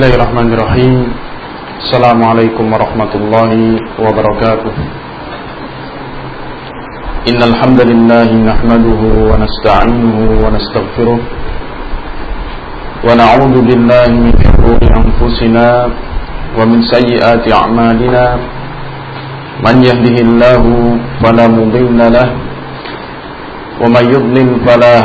Bismillahirrahmanirrahim. Assalamualaikum warahmatullahi wabarakatuh. Innalhamdulillahi na'maduhu wa nasta'inuhu wa nastaghfiruh. Wa na'udhu billahi min shururi anfusina wa min sayyiati a'malina. Man yahdihillahu falamudinna lah wa man yudlim fala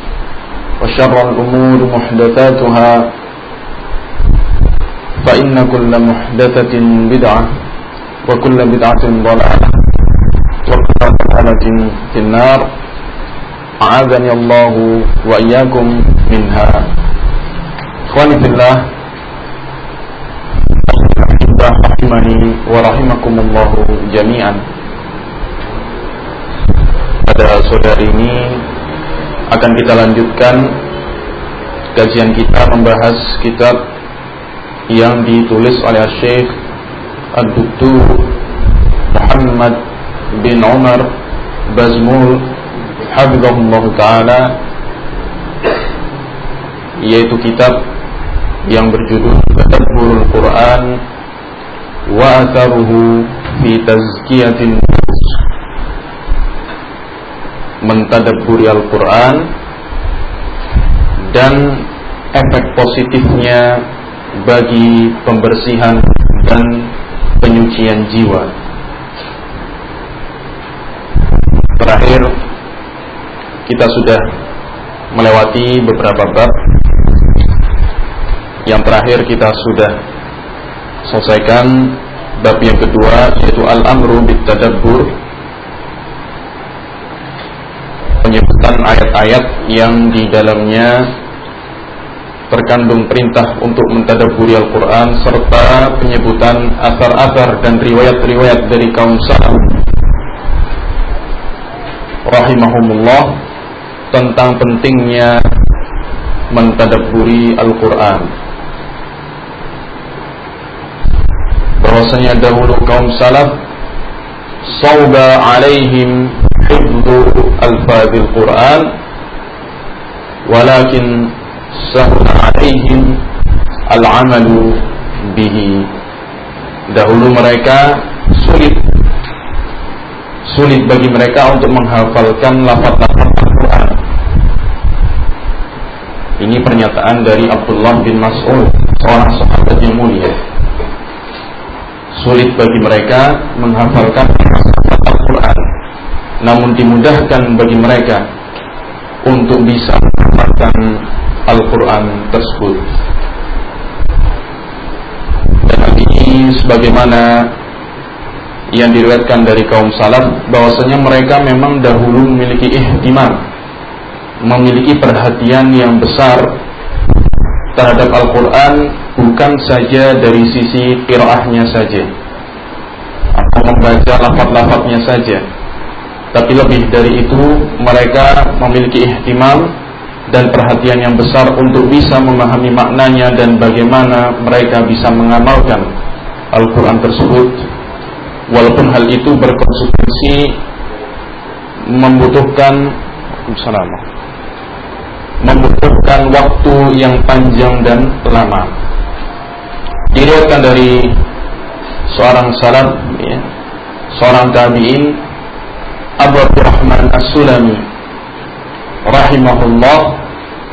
وشر الأمور محدثاتها فإن كل محدثة بدعة وكل بدعة ضلالة وكل ضلالة في النار. أعاذني الله وإياكم منها. إخواني في الله rahimani wa rahimakumullah jami'an pada sore ini akan kita lanjutkan kajian kita membahas kitab yang ditulis oleh Syekh Ad-Duktur Muhammad bin Umar Bazmul Habibullah Ta'ala yaitu kitab yang berjudul Tadabburul Quran wa atharuhu fi tazkiyatin mentadabburi Al-Quran dan efek positifnya bagi pembersihan dan penyucian jiwa. Terakhir kita sudah melewati beberapa bab. Yang terakhir kita sudah selesaikan bab yang kedua yaitu al-amru bitadabbur penyebutan ayat-ayat yang di dalamnya terkandung perintah untuk mentadaburi Al-Quran serta penyebutan asar-asar dan riwayat-riwayat dari kaum salaf. Rahimahumullah tentang pentingnya mentadaburi Al-Quran. Bahwasanya dahulu kaum salaf sauba alaihim hifdhu alfadhil Quran walakin sahla alaihim al-amalu bihi. Dahulu mereka sulit. Sulit bagi mereka untuk menghafalkan lafaz-lafaz Al-Quran. Ini pernyataan dari Abdullah bin Mas'ud seorang sahabat yang mulia. Sulit bagi mereka menghafalkan Al-Quran namun dimudahkan bagi mereka untuk bisa menghafalkan Al-Quran tersebut. Dan hal ini sebagaimana yang diriwayatkan dari kaum salaf bahwasanya mereka memang dahulu memiliki ihtimam memiliki perhatian yang besar terhadap Al-Quran bukan saja dari sisi qiraahnya saja atau membaca lafaz-lafaznya saja tapi lebih dari itu mereka memiliki ihtimam dan perhatian yang besar untuk bisa memahami maknanya dan bagaimana mereka bisa mengamalkan Al-Quran tersebut. Walaupun hal itu berkonsekuensi membutuhkan membutuhkan waktu yang panjang dan lama. Diriwayatkan dari seorang salaf ya, seorang tabi'in Abu Abdurrahman As-Sulami rahimahullah.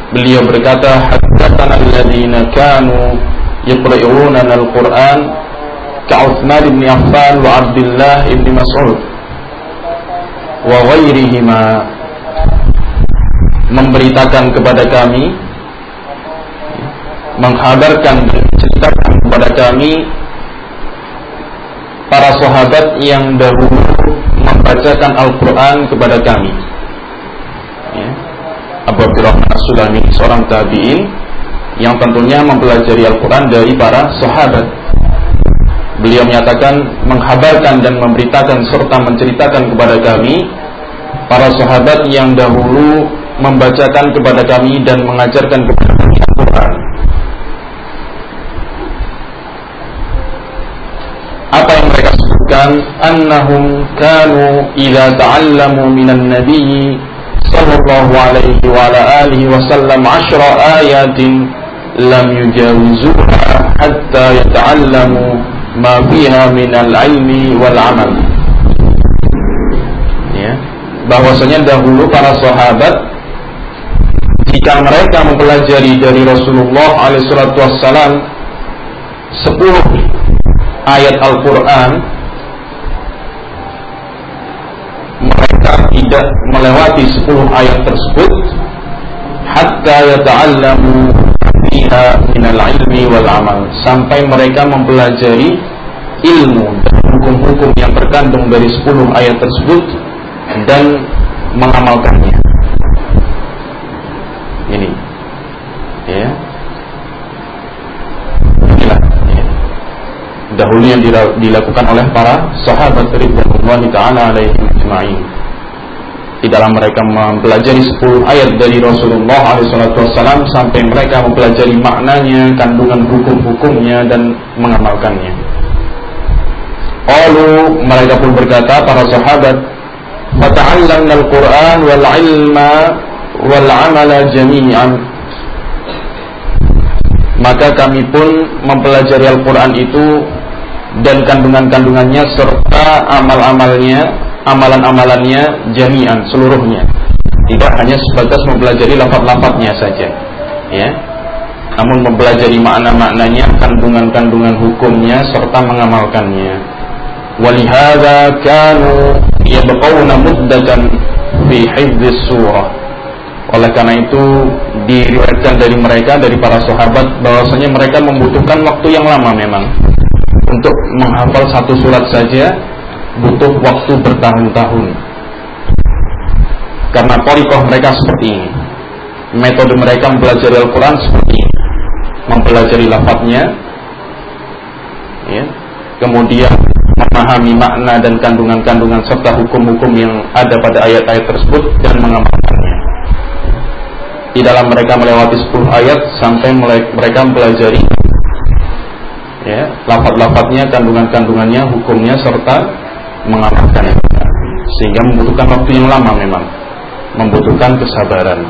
Beliau berkata haddatsana alladziina kanu yaqra'una al-Qur'an ka'Utsman bin Affan wa Abdullah bin Mas'ud wa ghairihima. Memberitakan kepada kami menghabarkan menceritakan kepada kami para sahabat yang dahulu membacakan Al-Quran kepada kami ya. Abu Abdurrahman As-Sulami seorang tabi'in yang tentunya mempelajari Al-Quran dari para sahabat. Beliau menyatakan, menghabarkan dan memberitakan serta menceritakan kepada kami para sahabat yang dahulu membacakan kepada kami dan mengajarkan kepada kami Al-Quran. Apa yang mereka sebutkan? Annahum kanu idza ta'allamu minan nabiyyi sallallahu alaihi wa ala alihi wasallam 10 ayatin lam yujawizuha hatta yata'allamu ma fiha min al-ilmi wal amal ya bahwasanya dahulu para sahabat jika mereka mempelajari dari Rasulullah alaihi wassalam 10 ayat Al-Qur'an mereka tidak melewati 10 ayat tersebut hatta yata'allamu fiha minal ilmi wal amal sampai mereka mempelajari ilmu dan hukum-hukum yang terkandung dari 10 ayat tersebut dan mengamalkannya. Ini. Ya. Inilah ya. yang dilakukan oleh para sahabat ridwanullahi taala alaihim ajma'in di dalam mereka mempelajari 10 ayat dari Rasulullah SAW sampai mereka mempelajari maknanya, kandungan hukum-hukumnya dan mengamalkannya. Lalu mereka pun berkata para sahabat, "Fata'allamna al-Qur'an wal 'ilma wal 'amala jami'an." Maka kami pun mempelajari Al-Qur'an itu dan kandungan-kandungannya serta amal-amalnya amalan-amalannya jami'an seluruhnya. Tidak hanya sebatas mempelajari lafaz-lafaznya saja ya. Namun mempelajari makna-maknanya kandungan-kandungan hukumnya serta mengamalkannya. Walihada kanu yabqawna muddatan fi hifdzis surah. Oleh karena itu diriwayatkan dari mereka dari para sahabat bahwasanya mereka membutuhkan waktu yang lama memang untuk menghafal satu surat saja butuh waktu bertahun-tahun. Karena torikoh mereka seperti ini metode mereka mempelajari Al-Quran seperti ini mempelajari lafadznya ya, kemudian memahami makna dan kandungan-kandungan serta hukum-hukum yang ada pada ayat-ayat tersebut dan mengamalkannya. Di dalam mereka melewati 10 ayat sampai mereka mempelajari ya, lafad-lafadnya, kandungan-kandungannya, hukumnya serta mengamalkan sehingga membutuhkan waktu yang lama memang membutuhkan kesabaran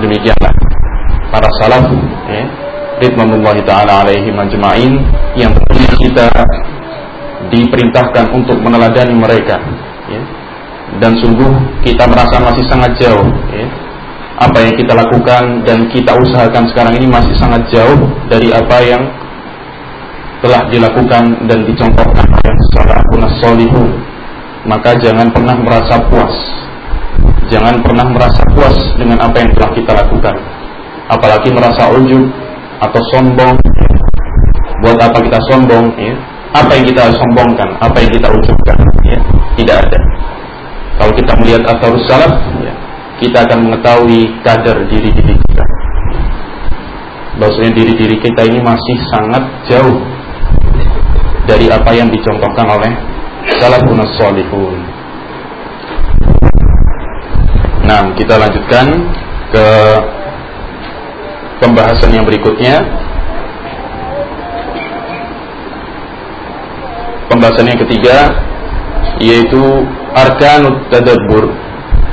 demikianlah para salaf ya ridwanullah taala alaihi majma'in yang tentunya kita diperintahkan untuk meneladani mereka ya. dan sungguh kita merasa masih sangat jauh ya. apa yang kita lakukan dan kita usahakan sekarang ini masih sangat jauh dari apa yang telah dilakukan dan dicontohkan oleh salafun solihun maka jangan pernah merasa puas. Jangan pernah merasa puas dengan apa yang telah kita lakukan. Apalagi merasa ujub atau sombong. Buat apa kita sombong ya? Apa yang kita sombongkan? Apa yang kita ujubkan? Ya tidak ada. Kalau kita melihat atau salaf ya, kita akan mengetahui kadar diri diri kita. Bahwasanya diri diri kita ini masih sangat jauh dari apa yang dicontohkan oleh salafun salihun. Nah, kita lanjutkan ke pembahasan yang berikutnya. Pembahasan yang ketiga yaitu arkanut tadabbur.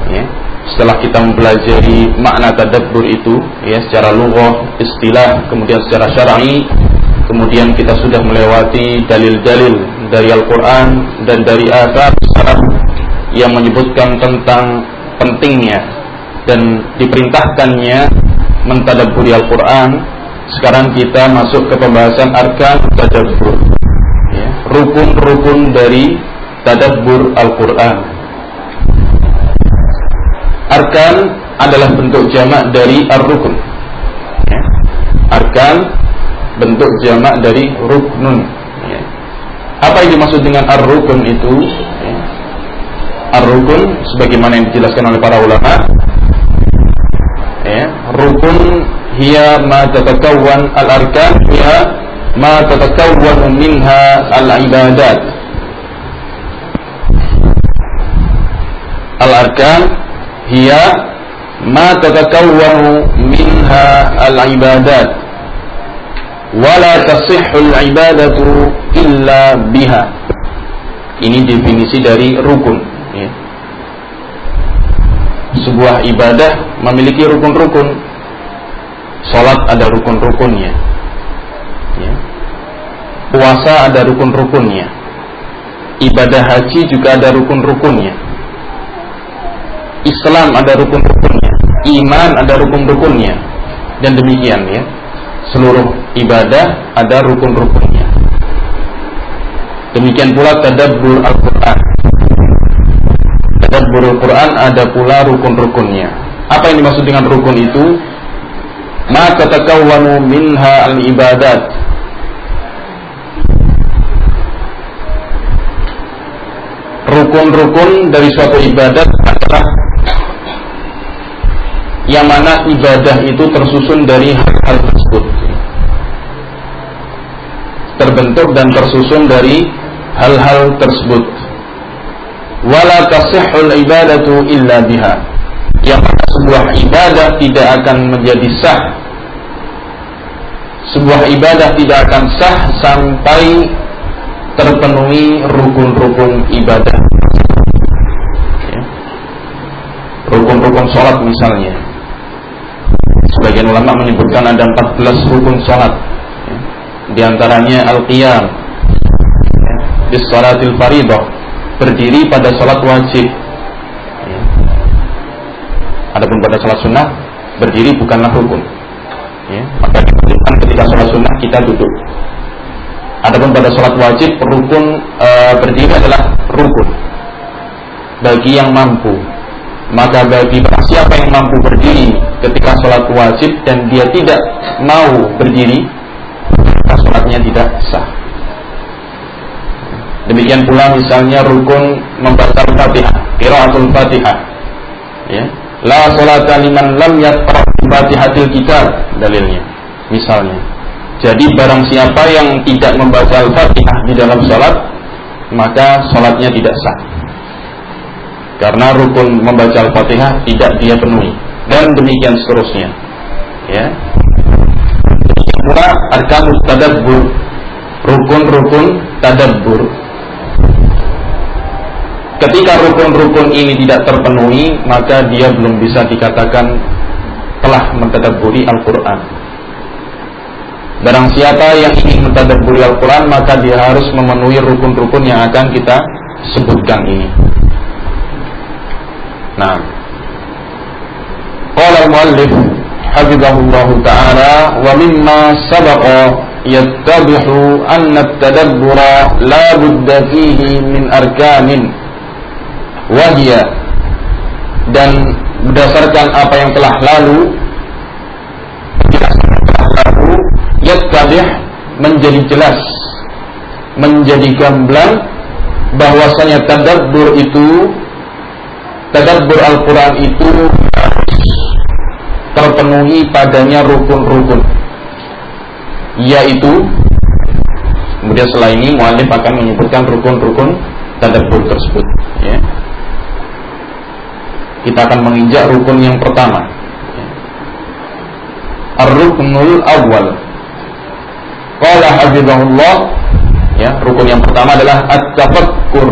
Ya. Setelah kita mempelajari makna tadabbur itu ya secara lughah, istilah, kemudian secara syar'i, kemudian kita sudah melewati dalil-dalil dari Al-Quran dan dari asar yang menyebutkan tentang pentingnya dan diperintahkannya mentadaburi Al-Quran. Sekarang kita masuk ke pembahasan arkan tadabbur. Ya, rukun-rukun dari tadabbur Al-Quran. Arkan adalah bentuk jamak dari ar-rukun. Ya. arkan bentuk jamak dari ruknun. Ya. Apa yang dimaksud dengan ar-rukun itu? Ya. Ar-rukun sebagaimana yang dijelaskan oleh para ulama, ya, rukun hiya ma tatakawwan al-arkan hiya ma tatakawwan minha al-ibadat al-arkan hiya ma tatakawwan minha al-ibadat wala tasihhul ibadatu illa biha. Ini definisi dari rukun ya. sebuah ibadah memiliki rukun-rukun. Sholat ada rukun-rukunnya ya. Puasa ada rukun-rukunnya Ibadah haji juga ada rukun-rukunnya Islam ada rukun-rukunnya Iman ada rukun-rukunnya Dan demikian ya Seluruh ibadah ada rukun-rukunnya. Demikian pula tadabbur Al-Quran. Tadabbur Al-Quran ada pula rukun-rukunnya. Apa yang dimaksud dengan rukun itu? ma tatakawwanu minha al-ibadat. Rukun-rukun dari suatu ibadat adalah yang mana ibadah itu tersusun dari hal-hal tersebut terbentuk dan tersusun dari hal-hal tersebut. Wala tasihhul ibadatu illa biha. Yang sebuah ibadah tidak akan menjadi sah. Sebuah ibadah tidak akan sah sampai terpenuhi rukun-rukun ibadah. Ya. rukun-rukun sholat misalnya. Sebagian ulama menyebutkan ada 14 rukun sholat. Di antaranya al-qiyam ya. di sholatil faridah berdiri pada sholat wajib Adapun pada sholat sunnah berdiri bukanlah rukun. Ya, maka ketika sholat sunnah kita duduk. Adapun pada sholat wajib rukun e, berdiri adalah rukun bagi yang mampu. Maka bagi siapa yang mampu berdiri ketika sholat wajib dan dia tidak mau berdiri, maka sholatnya tidak sah. Demikian pula misalnya rukun membaca Fatihah, qiraatul Fatihah. Ya, La salata liman lam yaqra Fatihatil kitab dalilnya. Misalnya. Jadi barang siapa yang tidak membaca Al-Fatihah di dalam salat, maka salatnya tidak sah. Karena rukun membaca Al-Fatihah tidak dia penuhi dan demikian seterusnya. Ya. Pula arkanus tadabbur, rukun-rukun tadabbur Ketika rukun-rukun ini tidak terpenuhi, maka dia belum bisa dikatakan telah mentadaburi Al-Quran. Barang siapa yang ingin mentadaburi Al-Quran, maka dia harus memenuhi rukun-rukun yang akan kita sebutkan ini. Nah, Qala al-muallif hafizahullah ta'ala wa mimma sabaqa yattabihu anna at-tadabbura la budda fihi min arkanin. Dan berdasarkan apa yang telah lalu lalu yattadih menjadi jelas menjadi gamblang bahwasanya tadabbur itu tadabbur Al-Qur'an itu terpenuhi padanya rukun-rukun yaitu kemudian setelah ini muallif akan menyebutkan rukun-rukun tadabbur tersebut ya kita akan menginjak rukun yang pertama. Ar-ruknul awal. Qala hafizahullah ya, rukun yang pertama adalah at-tafakkur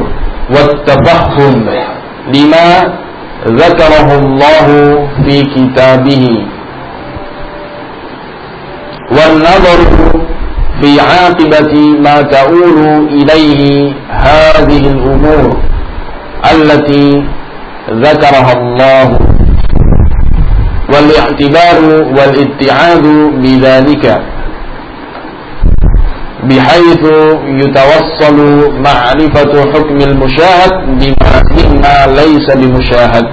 wat-tafahhum lima ذكره الله في كتابه. والنظر في عاقبة ما تؤول إليه هذه الأمور التي ذكرها الله. والاعتبار والاتعاذ بذلك. بحيث يتوصل معرفة حكم المشاهد بما مما ليس بمشاهد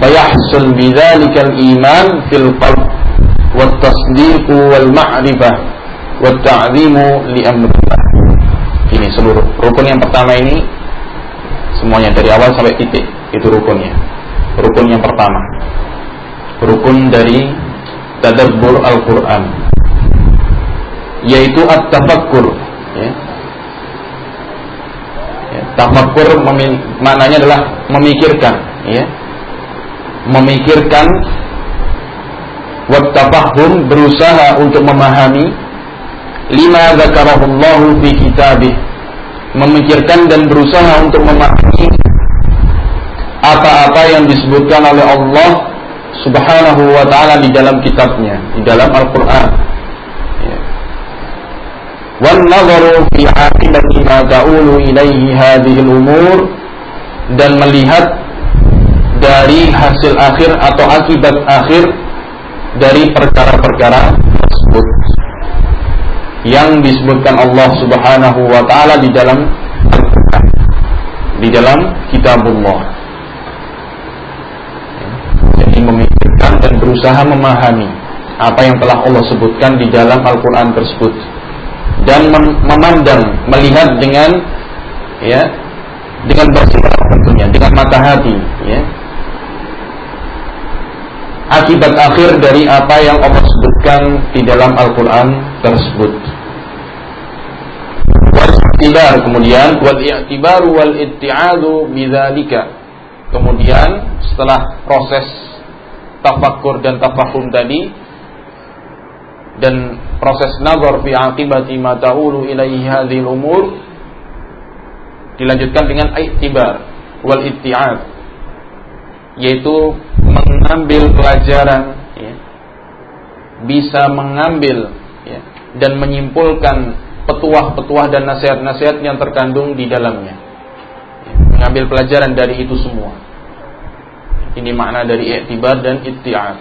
فيحصل بذلك الإيمان في القلب والتصديق والمعرفة والتعظيم لأمر الله ini seluruh rukun yang pertama ini semuanya dari awal sampai titik itu rukunnya rukun yang pertama rukun dari tadabbur Al-Quran yaitu at-tafakkur ya. ya tafakkur maknanya adalah memikirkan ya memikirkan wattafahum berusaha untuk memahami lima zakarahullahu fi kitabih memikirkan dan berusaha untuk memahami apa-apa yang disebutkan oleh Allah Subhanahu wa taala di dalam kitabnya, di dalam Al-Qur'an. Nadharu fi aqibati ma ta'ulu ilaihi hadhihi al-umur dan melihat dari hasil akhir atau akibat akhir dari perkara-perkara tersebut yang disebutkan Allah Subhanahu wa taala di dalam di dalam kitabullah. Memikirkan dan berusaha memahami apa yang telah Allah sebutkan di dalam Al-Quran tersebut dan memandang, melihat dengan ya dengan basirat tentunya, dengan mata hati ya. Akibat akhir dari apa yang Allah sebutkan di dalam Al-Quran tersebut. Wal kemudian wal i'tibaru wal itti'adu bidzalika. Kemudian setelah proses tafakkur dan tafahum tadi dan proses nazar fi aqibati ma ta'ulu ilaihi hadhil umur dilanjutkan dengan i'tibar wal itti'ad yaitu mengambil pelajaran ya, bisa mengambil ya, dan menyimpulkan petuah-petuah dan nasihat-nasihat yang terkandung di dalamnya. Ya, mengambil pelajaran dari itu semua. Ini makna dari i'tibar dan itti'ad.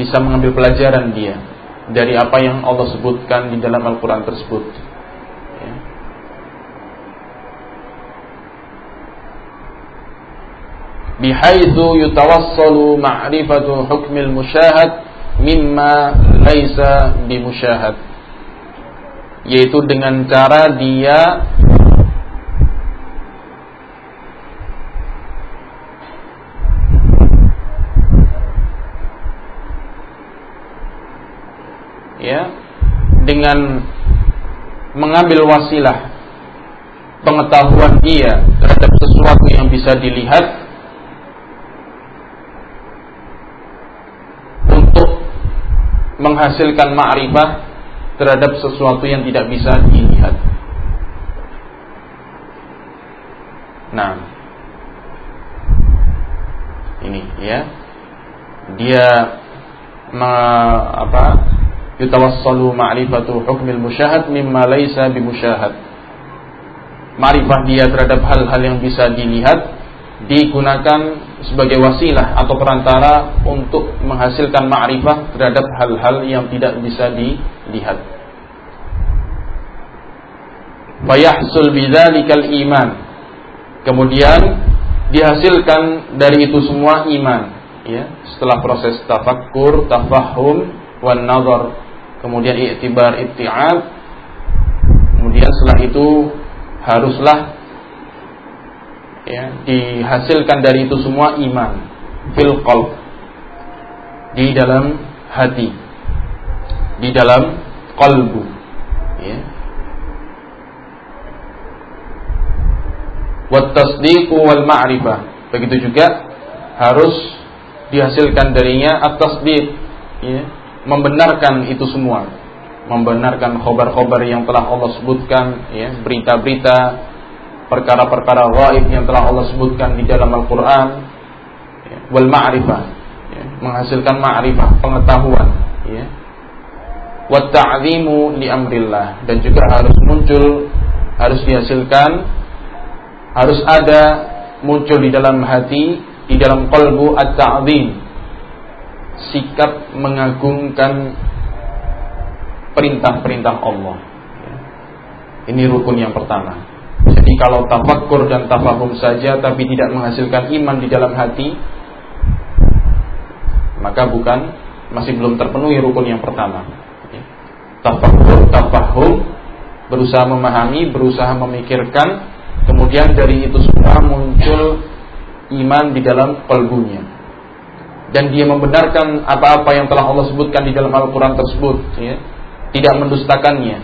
Bisa mengambil pelajaran dia dari apa yang Allah sebutkan di dalam Al-Quran tersebut. Ya. Bihaithu yutawassalu ma'rifatu hukmil musyahad mimma laisa bimusyahad. Yaitu dengan cara dia ya dengan mengambil wasilah pengetahuan dia terhadap sesuatu yang bisa dilihat untuk menghasilkan ma'rifah terhadap sesuatu yang tidak bisa dilihat. Nah, ini ya, dia me, apa yutawassalu ma'rifatu hukmil musyahad mimma laisa bimusyahad. Ma'rifah dia terhadap hal-hal yang bisa dilihat digunakan sebagai wasilah atau perantara untuk menghasilkan ma'rifah terhadap hal-hal yang tidak bisa dilihat. Fayahsul bidzalikal iman. Kemudian dihasilkan dari itu semua iman, ya. Setelah proses tafakkur, tafahum, wan nazar kemudian i'tibar itti'ab kemudian setelah itu haruslah ya dihasilkan dari itu semua iman. Fil qalb. Di dalam hati. Di dalam qalbu. Ya. Tasdiqu wal ma'rifah. Begitu juga harus dihasilkan darinya at-tasdiq. Ya membenarkan itu semua. Membenarkan khobar-khobar yang telah Allah sebutkan ya berita-berita perkara-perkara gaib yang telah Allah sebutkan di dalam Al-Qur'an ya, wal ma'rifah ya, menghasilkan ma'rifah pengetahuan ya. Wa ta'zimu li amrillah. Dan juga harus muncul harus dihasilkan harus ada muncul di dalam hati di dalam qalbu at-ta'zim sikap mengagungkan perintah-perintah Allah. Ini rukun yang pertama. Jadi kalau tafakkur dan tafahum saja tapi tidak menghasilkan iman di dalam hati, maka bukan masih belum terpenuhi rukun yang pertama. Tafakkur, tafahum, berusaha memahami, berusaha memikirkan, kemudian dari itu semua muncul iman di dalam kalbunya dan dia membenarkan apa-apa yang telah Allah sebutkan di dalam Al-Quran tersebut, ya, tidak mendustakannya,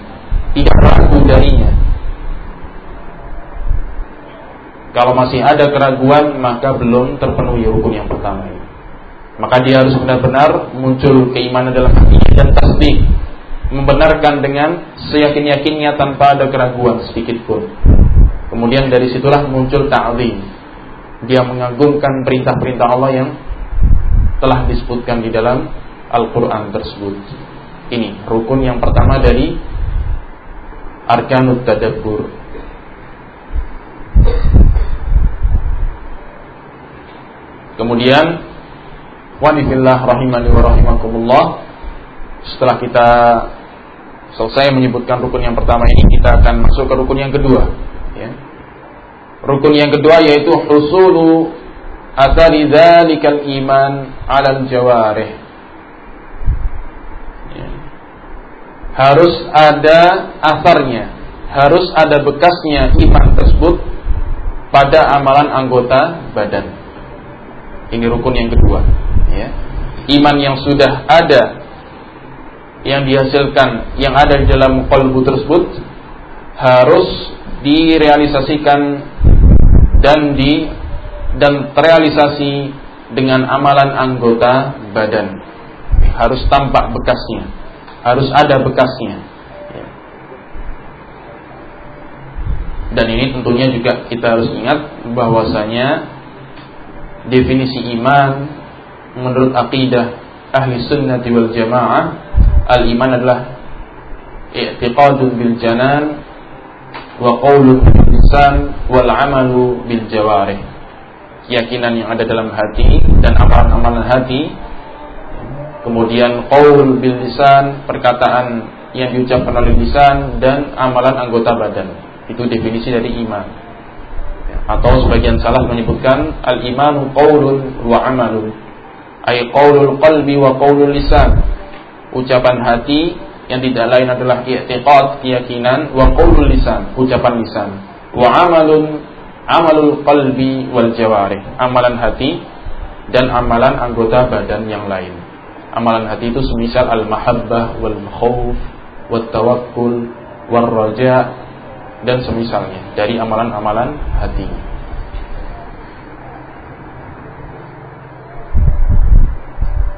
tidak ragu darinya. Kalau masih ada keraguan, maka belum terpenuhi rukun yang pertama ini. Maka dia harus benar-benar muncul keimanan dalam hatinya dan tasdik, membenarkan dengan seyakin-yakinnya tanpa ada keraguan sedikit pun. Kemudian dari situlah muncul ta'zim. Dia mengagungkan perintah-perintah Allah yang telah disebutkan di dalam Al-Quran tersebut. Ini rukun yang pertama dari Arkanut Tadabbur. Kemudian Wanifillah rahimani wa rahimakumullah Setelah kita selesai menyebutkan rukun yang pertama ini Kita akan masuk ke rukun yang kedua ya. Rukun yang kedua yaitu Husulu athari dzalikal iman alal jawarih ya. harus ada asarnya harus ada bekasnya iman tersebut pada amalan anggota badan ini rukun yang kedua ya. iman yang sudah ada yang dihasilkan yang ada di dalam kalbu tersebut harus direalisasikan dan di dan terrealisasi dengan amalan anggota badan. Harus tampak bekasnya, harus ada bekasnya. Dan ini tentunya juga kita harus ingat bahwasanya definisi iman menurut akidah ahli sunnah wal jamaah al iman adalah i'tiqadun bil janan wa qawlun bil lisan wal amalu bil jawarih keyakinan yang ada dalam hati dan amalan-amalan hati. Kemudian qaul bil lisan perkataan yang diucapkan oleh lisan dan amalan anggota badan. Itu definisi dari iman. Atau sebagian salah menyebutkan al imanu qaulun wa amalun. Ay qaulul qalbi wa qaulul lisan. Ucapan hati yang tidak lain adalah i'tiqad keyakinan wa qaulul lisan ucapan lisan. Wa amalun amalul qalbi wal jawarih, amalan hati dan amalan anggota badan yang lain. Amalan hati itu semisal al-mahabbah wal khauf wat tawakkul war raja dan semisalnya dari amalan-amalan hati.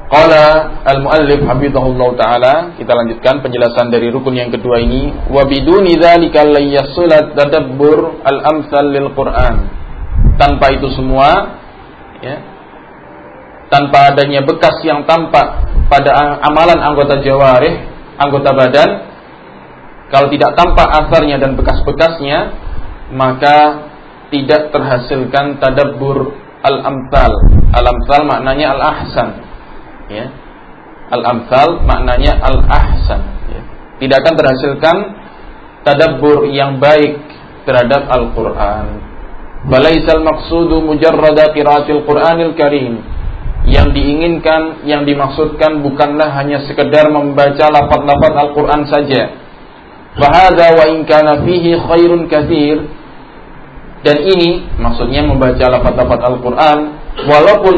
Qala al-muallif hafizahullah taala, kita lanjutkan penjelasan dari rukun yang kedua ini, wa biduni dzalika la yasulat tadabbur al-amsal lil Qur'an. Tanpa itu semua ya. Tanpa adanya bekas yang tampak pada amalan anggota jawarih, anggota badan, kalau tidak tampak asarnya dan bekas-bekasnya, maka tidak terhasilkan tadabbur al-amsal. Al-amsal maknanya al-ahsan ya. Al-amsal maknanya al-ahsan. Ya. tidak akan terhasilkan tadabbur yang baik terhadap Al-Qur'an. Balaisal maqsudu mujarrada qiraatil Qur'anil Karim. Yang diinginkan yang dimaksudkan bukanlah hanya sekedar membaca lafaz-lafaz Al-Qur'an saja. Fahada wa in kana fihi khairun kathir. Dan ini maksudnya membaca lafaz-lafaz Al-Qur'an walaupun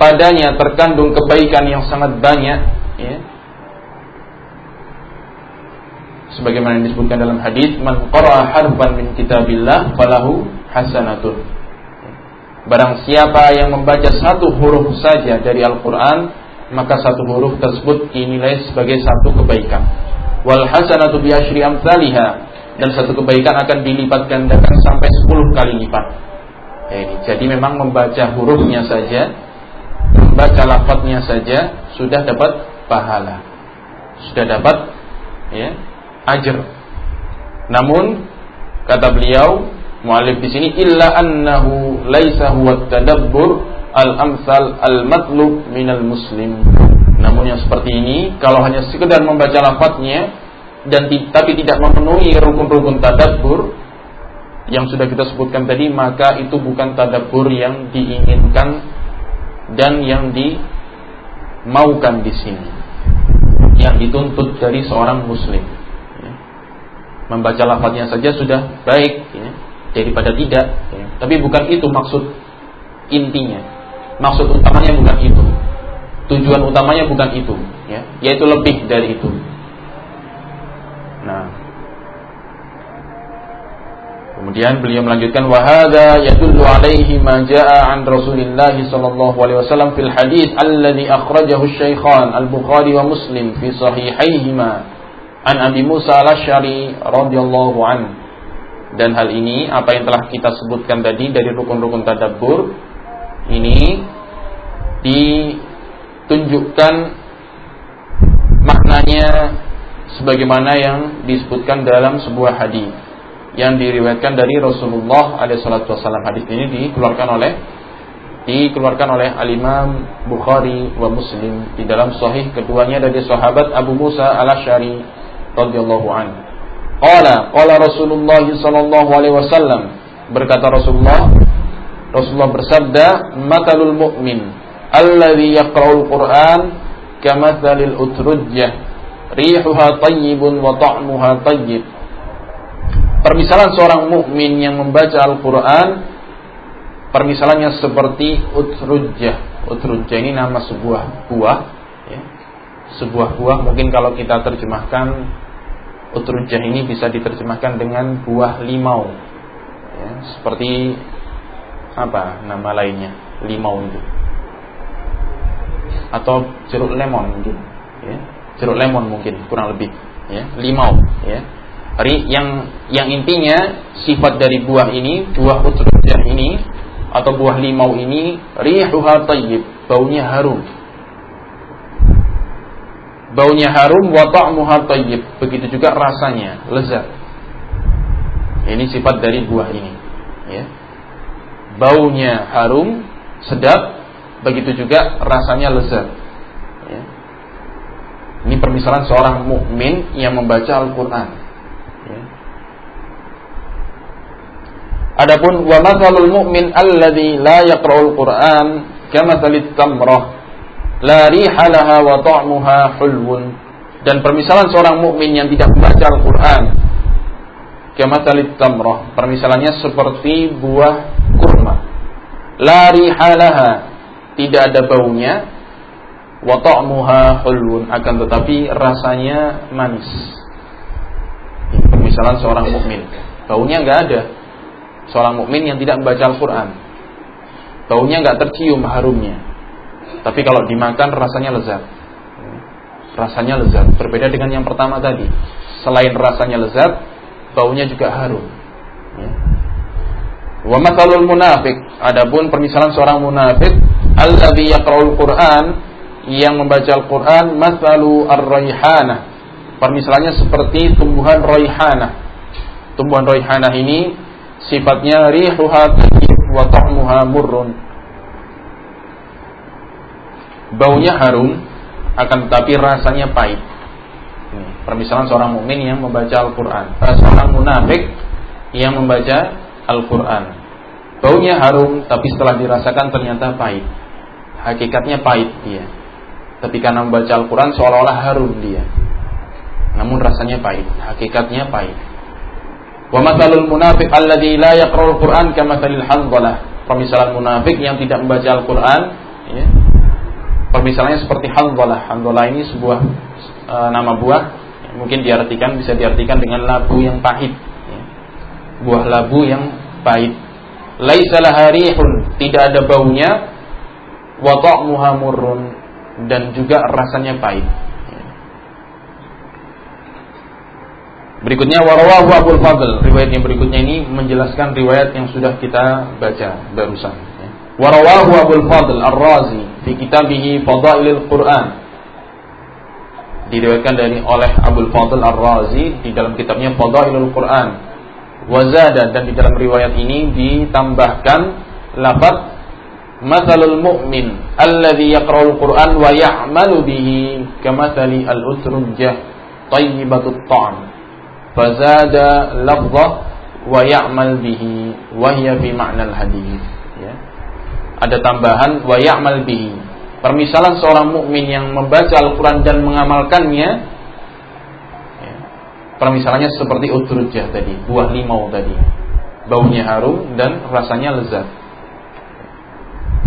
padanya terkandung kebaikan yang sangat banyak ya. sebagaimana disebutkan dalam hadis man qara'a harfan min kitabillah falahu hasanatun. Barang siapa yang membaca satu huruf saja dari Al-Qur'an maka satu huruf tersebut dinilai sebagai satu kebaikan. Wal hasanatu bi asyri amsalha dan satu kebaikan akan dilipat gandakan sampai 10 kali lipat. Ya, jadi memang membaca hurufnya saja membaca lafadznya saja sudah dapat pahala. Sudah dapat ya, ajr. Namun kata beliau mualif di sini illa annahu laisa huwa tadabbur al-amsal al-matlub minal muslim. Namun yang seperti ini kalau hanya sekedar membaca lafadznya dan tapi tidak memenuhi rukun-rukun tadabbur yang sudah kita sebutkan tadi maka itu bukan tadabbur yang diinginkan dan yang dimaukan di sini. Yang dituntut dari seorang muslim. Ya. membaca lafadznya saja sudah baik ya, daripada tidak ya. tapi bukan itu maksud intinya. Maksud utamanya bukan itu. Tujuan utamanya bukan itu, ya, yaitu lebih dari itu. Nah, Kemudian beliau melanjutkan wahada yadullu alaihi ma jaa an Rasulillah sallallahu alaihi wasallam fil hadis alladhi akhrajahu Syaikhan Al-Bukhari wa Muslim fi sahihaihima an Abi Musa Al-Asy'ari radhiyallahu an. Dan hal ini apa yang telah kita sebutkan tadi dari rukun-rukun tadabbur ini ditunjukkan maknanya sebagaimana yang disebutkan dalam sebuah hadis yang diriwayatkan dari Rasulullah alaihissalatu wassalam. Hadis ini dikeluarkan oleh dikeluarkan oleh Al-Imam Bukhari wa Muslim di dalam sahih keduanya dari sahabat Abu Musa Al-Asy'ari radhiyallahu anhu. Qala qala Rasulullah sallallahu alaihi wasallam berkata Rasulullah Rasulullah bersabda matalul mu'min alladhi yaqra'ul Qur'an kamathalil utrujjah rihuha tayyibun wa ta'muha tayyib Permisalan seorang mukmin yang membaca Al-Quran Permisalannya seperti Utrujah Utrujah ini nama sebuah buah ya. Sebuah buah mungkin kalau kita terjemahkan Utrujah ini bisa diterjemahkan dengan buah limau ya. Seperti Apa nama lainnya Limau itu Atau jeruk lemon mungkin ya. Jeruk lemon mungkin kurang lebih ya. Limau ya yang yang intinya sifat dari buah ini, buah utrujah ini atau buah limau ini rihuha tayyib, baunya harum. Baunya harum wa ta'muha tayyib, begitu juga rasanya lezat. Ini sifat dari buah ini, ya. Baunya harum, sedap, begitu juga rasanya lezat. Ya. Ini permisalan seorang mukmin yang membaca Al-Qur'an Adapun wa mathalul mu'min alladhi la yaqra'ul Qur'an kamathalit tamrah la riha laha wa ta'muha hulwun. Dan permisalan seorang mukmin yang tidak membaca Al-Qur'an kamathalit tamrah. Permisalannya seperti buah kurma. La riha laha, tidak ada baunya wa ta'muha hulwun akan tetapi rasanya manis. Permisalan seorang mukmin. Baunya enggak ada, seorang mukmin yang tidak membaca Al-Quran. Baunya nggak tercium harumnya, tapi kalau dimakan rasanya lezat. Rasanya lezat, berbeda dengan yang pertama tadi. Selain rasanya lezat, baunya juga harum. Ya. Wa mathalul munafik, adapun permisalan seorang munafik alladzi yaqra'ul Qur'an yang membaca Al-Qur'an mathalu ar-raihanah. Permisalannya seperti tumbuhan raihanah. Tumbuhan raihanah ini sifatnya rihuha tayyib wa ta'muha murrun. Baunya harum akan tetapi rasanya pahit. Ini permisalan seorang mukmin yang membaca Al-Qur'an, seorang munafik yang membaca Al-Qur'an. Baunya harum tapi setelah dirasakan ternyata pahit. Hakikatnya pahit dia. Ketika membaca Al-Qur'an seolah-olah harum dia. Namun rasanya pahit, hakikatnya pahit. Wa mathalul munafiq alladhi la yaqra'ul Qur'an kamathalil hanzalah. Permisalan munafik yang tidak membaca Al-Qur'an ya. Permisalannya seperti hanzalah. Hanzalah ini sebuah e, nama buah mungkin diartikan bisa diartikan dengan labu yang pahit ya. Buah labu yang pahit. Laisa rihun, tidak ada baunya wa ta'muha murrun dan juga rasanya pahit. Berikutnya warawahu Abdul Fadl. Riwayat yang berikutnya ini menjelaskan riwayat yang sudah kita baca barusan. Warawahu Abdul Fadl Ar-Razi di kitabih Fadailil Quran. Diriwayatkan dari oleh Abdul Fadl Ar-Razi di dalam kitabnya Fadailul Quran. Wazada dan di dalam riwayat ini ditambahkan lafaz Mathalul mu'min alladhi yaqra'ul Qur'an wa ya'malu bihi kamathali al-utrujah tayyibatut ta'am fazada lafzah wa ya'mal bihi wa hiya fi ma'nal hadis ya. Ada tambahan wa ya'mal bihi. Permisalan seorang mukmin yang membaca Al-Qur'an dan mengamalkannya ya. Permisalannya seperti utrujah tadi, buah limau tadi. Baunya harum dan rasanya lezat.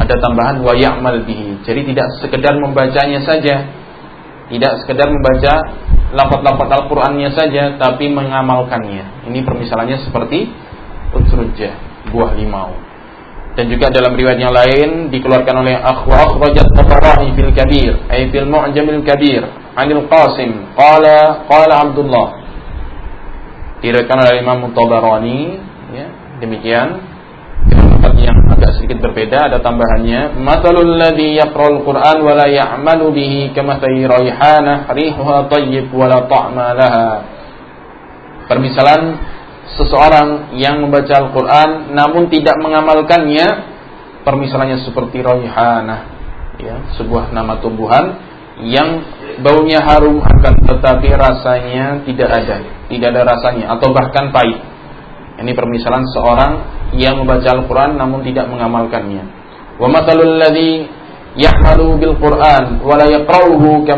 Ada tambahan wa ya'mal bihi. Jadi tidak sekedar membacanya saja. Tidak sekedar membaca lafaz-lafaz Al-Qur'annya saja tapi mengamalkannya. Ini permisalannya seperti utrujah, buah limau. Dan juga dalam riwayat yang lain dikeluarkan oleh Akhwa akhrajat Tabarani fil Kabir, ay fil Mu'jamil Kabir, Anil Qasim, qala qala Abdullah. Diriwayatkan oleh Imam Tabarani, ya, demikian agak sedikit berbeda ada tambahannya. Matalul ladzi yaqra'ul qur'an wa la ya'malu bihi kamathali raihanah rihuha thayyib wa la ta'ma laha. Permisalan seseorang yang membaca Al-Qur'an namun tidak mengamalkannya permisalannya seperti raihanah ya sebuah nama tumbuhan yang baunya harum akan tetapi rasanya tidak ada tidak ada rasanya atau bahkan pahit ini permisalan seorang yang membaca Al-Quran namun tidak mengamalkannya. Wa matalul ladzi ya'malu bil Qur'an wa la yaqra'uhu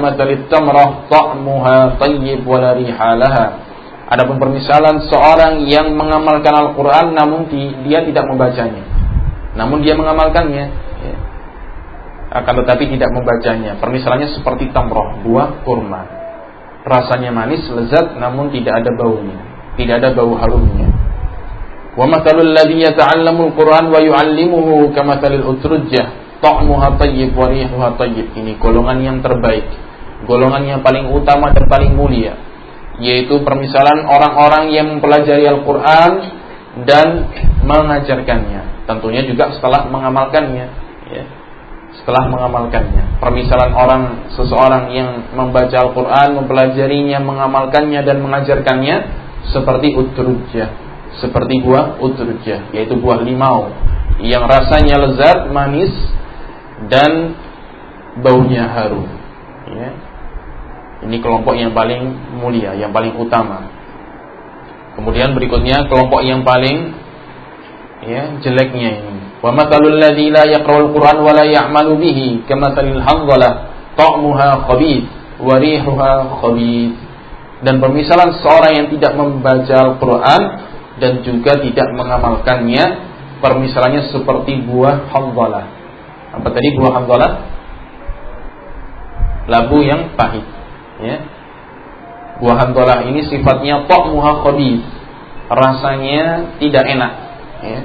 tamrah ta'muha tayyib. Adapun permisalan seorang yang mengamalkan Al-Quran namun dia tidak membacanya. Namun dia mengamalkannya ya. Akan tetapi tidak membacanya Permisalannya seperti tamroh, buah kurma Rasanya manis, lezat namun tidak ada baunya Tidak ada bau harumnya Yata'allamul Qur'an wa yu'allimuhu kamathalil utrujjah ta'muha tayyib wa rihuha tayyib. Ini golongan yang terbaik, golongan yang paling utama dan paling mulia, yaitu permisalan orang-orang yang mempelajari Al-Qur'an dan mengajarkannya. Tentunya juga setelah mengamalkannya, ya. Setelah mengamalkannya. Permisalan orang seseorang yang membaca Al-Qur'an, mempelajarinya, mengamalkannya dan mengajarkannya seperti utrujjah seperti buah utrujah yaitu buah limau yang rasanya lezat, manis dan baunya harum. Ya. Ini kelompok yang paling mulia, yang paling utama. Kemudian berikutnya kelompok yang paling ya jeleknya ini. Wa mathalul ladzi la Qur'an wa la ya'malu bihi kamathalil hanzalah ta'muha khabith wa rihuha. Dan permisalan seorang yang tidak membaca Al-Qur'an dan juga tidak mengamalkannya permisalannya seperti buah hamdalah apa tadi buah hamdalah labu yang pahit ya. Buah hamdalah ini sifatnya ta'muha khabith rasanya tidak enak ya.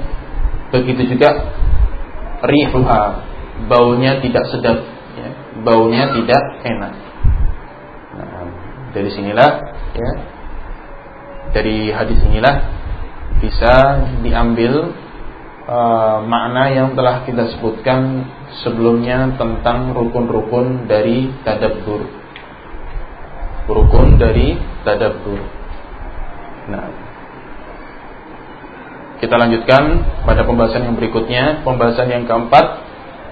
Begitu juga rihuha baunya tidak sedap ya. Baunya tidak enak. Nah, dari sinilah ya. Dari hadis inilah bisa diambil uh, makna yang telah kita sebutkan sebelumnya tentang rukun-rukun dari tadabbur. Rukun dari tadabbur. Nah, kita lanjutkan pada pembahasan yang berikutnya, pembahasan yang keempat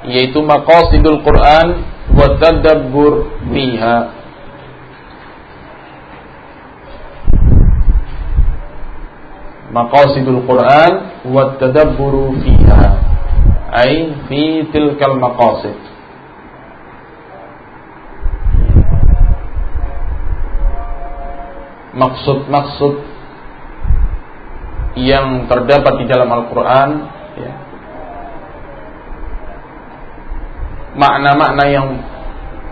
yaitu maqasidul Quran wa tadabbur fiha maqasidul Quran wa tadabburu fiha. Ay fi tilkal maqasid. Maksud-maksud yang terdapat di dalam Al-Quran ya. makna-makna yang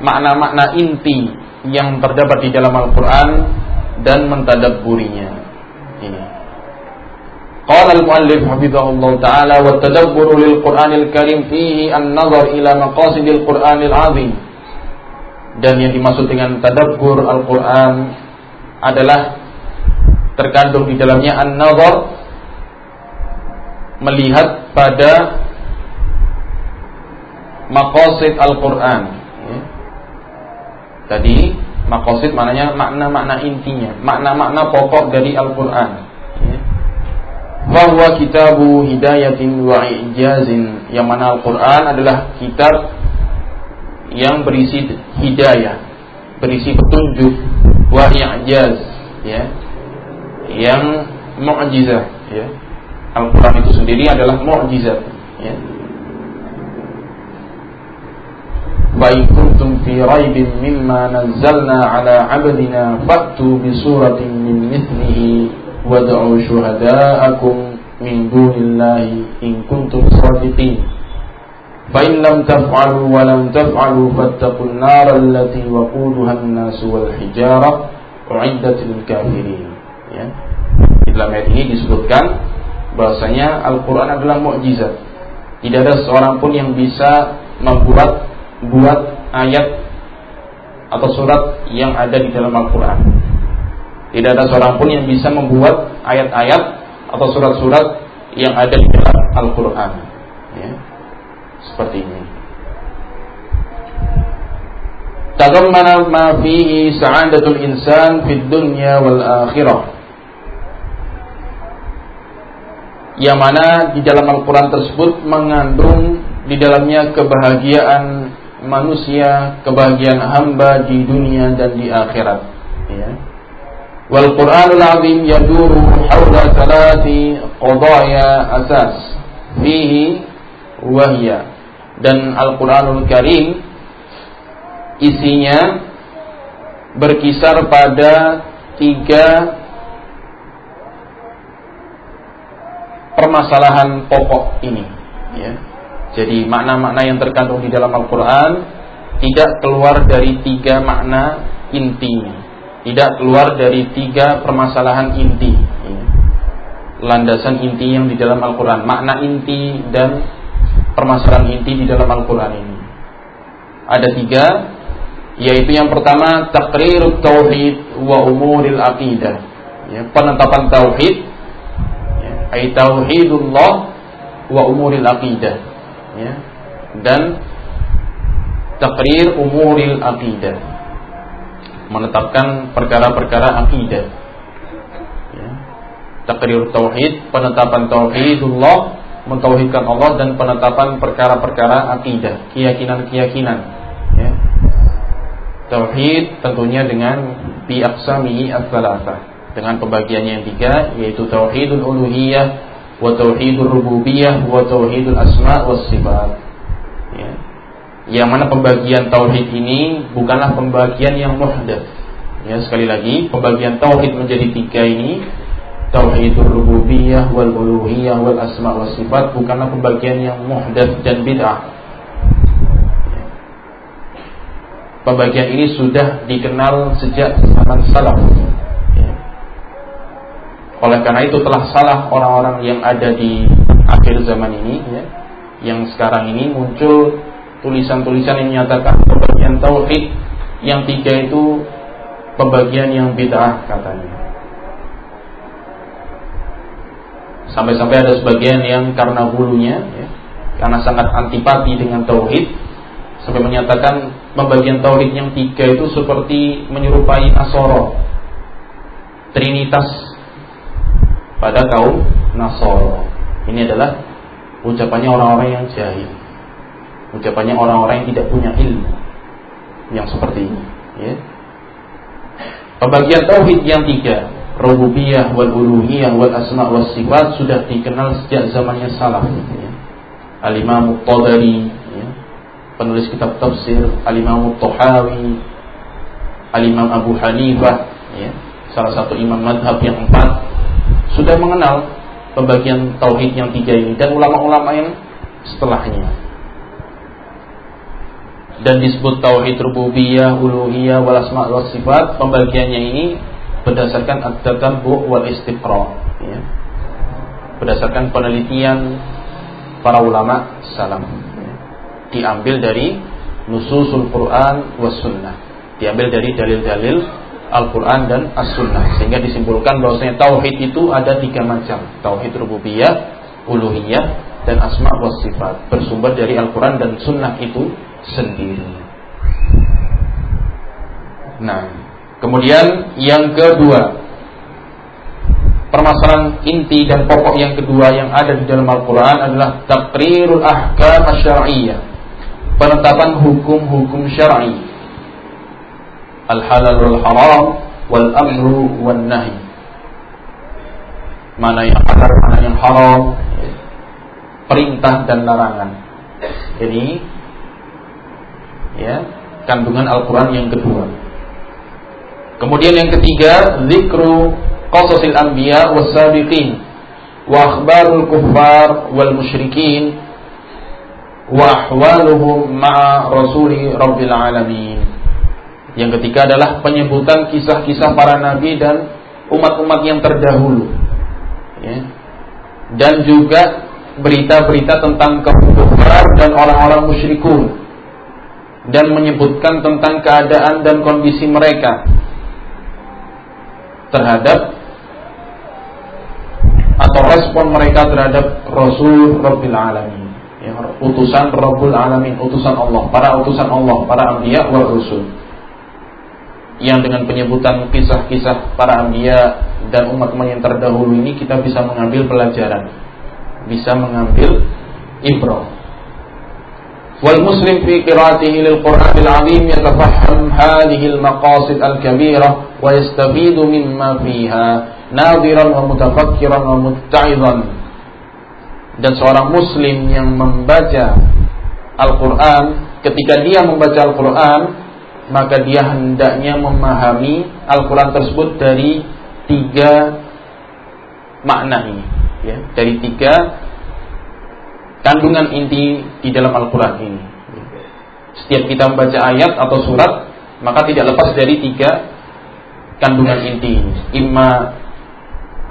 makna-makna inti yang terdapat di dalam Al-Quran dan mentadabburinya. Ini قال المؤلف حفظه الله تعالى والتدبر للقرآن الكريم فيه النظر إلى مقاصد القرآن العظيم dan yang dimaksud dengan tadabbur Al-Quran adalah terkandung di dalamnya an-nazar melihat pada maqasid Al-Quran ya. tadi maqasid maknanya makna-makna intinya makna-makna pokok dari Al-Quran bahwa kitabu hidayatin wa ijazin yang mana Al-Quran adalah kitab yang berisi hidayah berisi petunjuk wa ijaz ya yang mu'jizah ya. Al-Quran itu sendiri adalah mu'jizat ya. Baik kuntum fi raibin mimma nazzalna ala abdina fa'tu bi suratin min mithlihi wad'u syuhada'akum min dunillahi in kuntum shadiqin fa in lam taf'alu wa lam taf'alu fattaqun nar allati waquduha an-nas wal hijara uiddat lil kafirin. Ya. Di dalam ayat ini disebutkan bahwasanya Al-Qur'an adalah mukjizat. Tidak ada seorang pun yang bisa membuat buat ayat atau surat yang ada di dalam Al-Qur'an. Tidak ada seorang pun yang bisa membuat ayat-ayat atau surat-surat yang ada di dalam Al-Quran. Ya seperti ini. Tagammana ma fihi sa'adatul insan fid dunya wal akhirah. Yang mana di dalam Al-Quran tersebut mengandung di dalamnya kebahagiaan manusia, kebahagiaan hamba di dunia dan di akhirat. Ya. Qur'anul Azim yaduru hawla salati qadaya asas. Fihi wahya dan Al-Quranul Karim isinya berkisar pada tiga permasalahan pokok ini ya. jadi makna-makna yang terkandung di dalam Al-Quran tidak keluar dari tiga makna inti tidak keluar dari tiga permasalahan inti landasan inti yang di dalam Al-Quran makna inti dan permasalahan inti di dalam Al-Quran ini. Ada tiga, yaitu yang pertama takrir tauhid wa umuril aqidah. Ya, penetapan tauhid, ya, ay tauhidullah wa umuril aqidah. Ya, dan takrir umuril aqidah. Menetapkan perkara-perkara akidah. Ya. Takrir tauhid, penetapan tauhidullah mentauhidkan Allah dan penetapan perkara-perkara akidah, keyakinan-keyakinan. Ya. Tauhid tentunya dengan bi aqsamihi dengan pembagiannya yang tiga yaitu tauhidul uluhiyah wa tauhidul rububiyah wa tauhidul asma was sifat. Ya. Yang mana pembagian tauhid ini bukanlah pembagian yang muhdats. Ya, sekali lagi pembagian tauhid menjadi tiga ini tauhidur rububiyah wal uluhiyah wal asma wa sifat bukanlah pembagian yang muhdats dan bid'ah. Pembagian ini sudah dikenal sejak zaman salaf. Oleh karena itu telah salah orang-orang yang ada di akhir zaman ini ya, yang sekarang ini muncul tulisan-tulisan yang menyatakan pembagian tauhid yang tiga itu pembagian yang bid'ah katanya. Sampai-sampai ada sebagian yang karena bulunya, ya, karena sangat antipati dengan tauhid, sampai menyatakan pembagian tauhid yang tiga itu seperti menyerupai Nasoro, Trinitas pada kaum Nasoro. Ini adalah ucapannya orang-orang yang jahil, ucapannya orang-orang yang tidak punya ilmu yang seperti ini. Ya. Pembagian tauhid yang tiga rububiyah wal uluhiyah wal asma was sifat sudah dikenal sejak zamannya salaf ya. Al-Imam ya. penulis kitab tafsir Al-Imam Tahawi Al-Imam Abu Hanifah ya. salah satu imam madhab yang empat sudah mengenal pembagian tauhid yang tiga ini dan ulama-ulama yang setelahnya dan disebut tauhid rububiyah, uluhiyah, wal asma wal sifat pembagiannya ini berdasarkan at-tatabbu wal istiqra ya. berdasarkan penelitian para ulama salam ya. diambil dari nususul Quran was sunnah diambil dari dalil-dalil Al-Quran dan As-Sunnah Sehingga disimpulkan bahwasanya Tauhid itu ada tiga macam Tauhid Rububiyah, Uluhiyah, dan Asma' wa Sifat Bersumber dari Al-Quran dan Sunnah itu sendiri. Nah Kemudian yang kedua, permasalahan inti dan pokok yang kedua yang ada di dalam Al-Quran adalah takrirul ahkam syar'iyyah penetapan hukum-hukum syar'i. Al-halal wal haram wal amru wal nahi. Mana yang halal mana yang haram perintah dan larangan. Jadi ya kandungan Al-Quran yang kedua Kemudian yang ketiga, zikru qasasil anbiya was-sabiqin wa akhbarul kuffar wal musyrikin wa ahwaluhum ma'a rasuli rabbil alamin. Yang ketiga adalah penyebutan kisah-kisah para nabi dan umat-umat yang terdahulu. Ya. Dan juga berita-berita tentang kaum dan orang-orang musyrikun dan menyebutkan tentang keadaan dan kondisi mereka terhadap atau respon mereka terhadap Rasul Rabbil Alamin. Ya, utusan Rabbul Alamin utusan Allah para utusan Allah para anbiya wa rusul yang dengan penyebutan kisah-kisah para anbiya dan umat-umat yang terdahulu ini kita bisa mengambil pelajaran bisa mengambil ibrah والمسلم في قراءته للقرآن العظيم يتفهم هذه المقاصد الكبيرة ويستفيد مما فيها ناظرا ومتفكرا ومتعظا dan seorang muslim yang membaca Al-Quran ketika dia membaca Al-Quran maka dia hendaknya memahami Al-Quran tersebut dari tiga makna ini ya, dari tiga kandungan inti di dalam Al-Quran ini. Setiap kita membaca ayat atau surat, maka tidak lepas dari tiga kandungan inti. Imma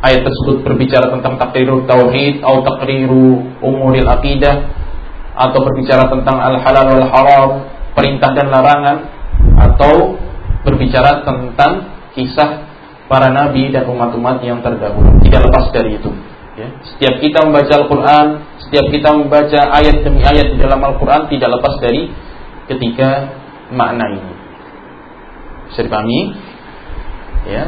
ayat tersebut berbicara tentang takriru tauhid atau takriru umuril aqidah atau berbicara tentang al-halal wal haram, perintah dan larangan atau berbicara tentang kisah para nabi dan umat-umat yang terdahulu. Tidak lepas dari itu. Ya. Setiap kita membaca Al-Quran, setiap kita membaca ayat demi ayat di dalam Al-Quran tidak lepas dari ketiga makna ini. Bisa dipahami? Ya.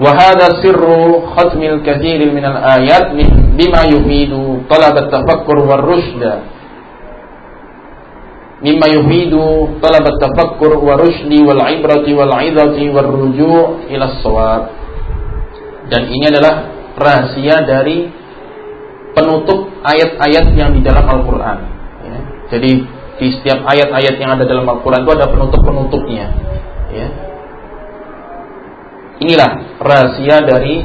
Wahada sirru khatmil kathir min al-ayat bima yufidu talab at-tafakkur war rushda mimma talab at-tafakkur wa rushdi wal ibrati wal idati war ruju' ila dan ini adalah rahasia dari penutup ayat-ayat yang di dalam Al-Quran. Ya. Jadi di setiap ayat-ayat yang ada dalam Al-Quran itu ada penutup-penutupnya. Ya. Inilah rahasia dari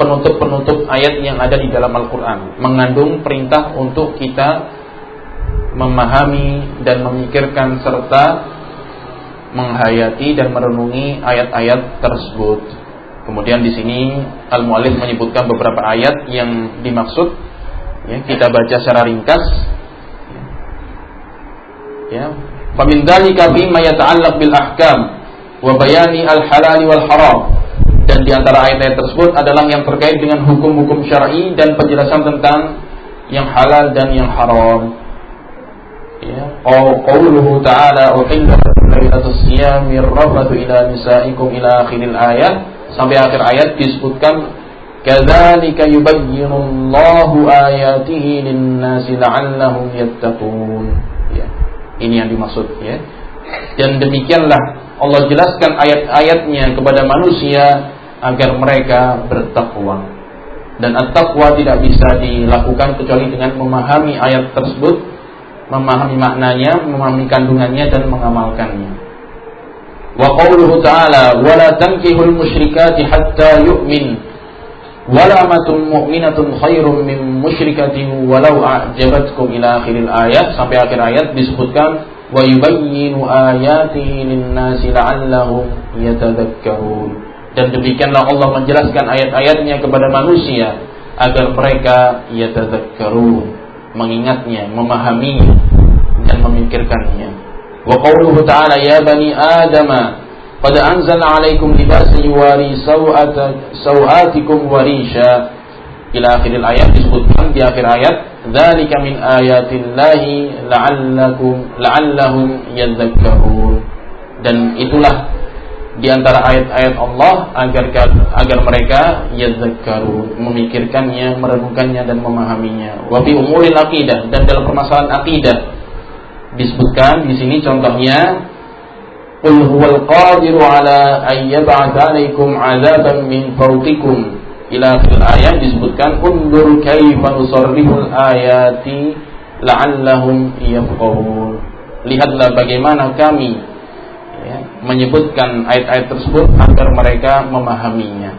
penutup-penutup ayat yang ada di dalam Al-Quran. Mengandung perintah untuk kita memahami dan memikirkan serta menghayati dan merenungi ayat-ayat tersebut. Kemudian di sini al muallif menyebutkan beberapa ayat yang dimaksud. Ya, kita baca secara ringkas. Ya, famin dzalika bima yata'allaq bil ahkam wa bayani al halal wal haram. Dan di antara ayat-ayat tersebut adalah yang terkait dengan hukum-hukum syar'i dan penjelasan tentang yang halal dan yang haram. Ya, qauluhu ta'ala uhillat lailatul siyami rafatu ila nisaikum ila akhiril ayat sampai akhir ayat disebutkan kadzalika yubayyinullahu ayatihi lin-nasi la'allahum yattaqun. Ya ini yang dimaksud ya. Dan demikianlah Allah jelaskan ayat-ayatnya kepada manusia agar mereka bertakwa. Dan at-taqwa tidak bisa dilakukan kecuali dengan memahami ayat tersebut memahami maknanya memahami kandungannya dan mengamalkannya وقوله تعالى ولا تنكحوا المشركات حتى يؤمن ولا أمة مؤمنة خير من مشركة ولو أعجبتكم إلى آخر الآية sampai akhir ayat disebutkan wa yubayyinu ayatihi lin-nasi la'allahum yatadhakkarun dan demikianlah Allah menjelaskan ayat-ayatnya kepada manusia agar mereka yatadhakkarun mengingatnya memahaminya dan memikirkannya وقوله تعالى يا بني آدم قد أنزل عليكم لباسا يواري سوآتكم وريشا إلى آخر الآيات disebutkan di akhir ayat ذلك من آيات الله لعلكم لعلهم يذكرون dan itulah di antara ayat-ayat Allah agar agar mereka yadzakkarun memikirkannya, merenungkannya dan memahaminya. Wa bi umuril aqidah dan dalam permasalahan akidah disebutkan di sini contohnya Qul huwal qadiru ala an yab'atsa 'alaikum 'adzaban min fawqikum. Ila akhir ayat disebutkan undur kaifa nusarriful ayati la'allahum yafqahun. Lihatlah bagaimana kami ya, menyebutkan ayat-ayat tersebut agar mereka memahaminya.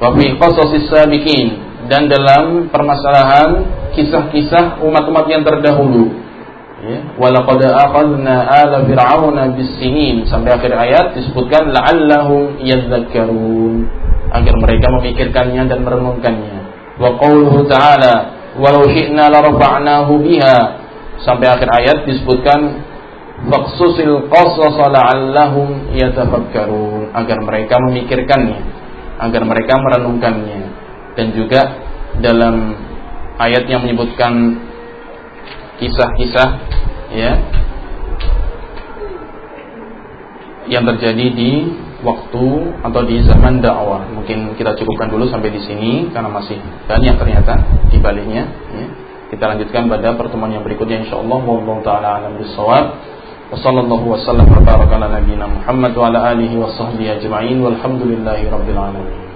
Wa fi qasasis sabiqin. Dan dalam permasalahan kisah-kisah umat-umat yang terdahulu walaqad akhadna ala fir'auna bis-sinin. Sampai akhir ayat disebutkan la'allahum yadhakkarun. Agar mereka memikirkannya dan merenungkannya. Wa qauluhu ta'ala walau syi'na la rafa'nahu biha. Sampai akhir ayat disebutkan faqsusil qasas la'allahum yatafakkarun. Agar mereka memikirkannya. Agar mereka merenungkannya. Dan juga dalam ayat yang menyebutkan kisah-kisah ya yang terjadi di waktu atau di zaman dakwah. Mungkin kita cukupkan dulu sampai di sini karena masih banyak ternyata di baliknya. Ya. Kita lanjutkan pada pertemuan yang berikutnya insyaallah. Wallahu taala alam bisawab. Wassallallahu wasallam wa baraka ala Muhammad wa ala alihi wa sahbihi ajma'in walhamdulillahi rabbil alamin.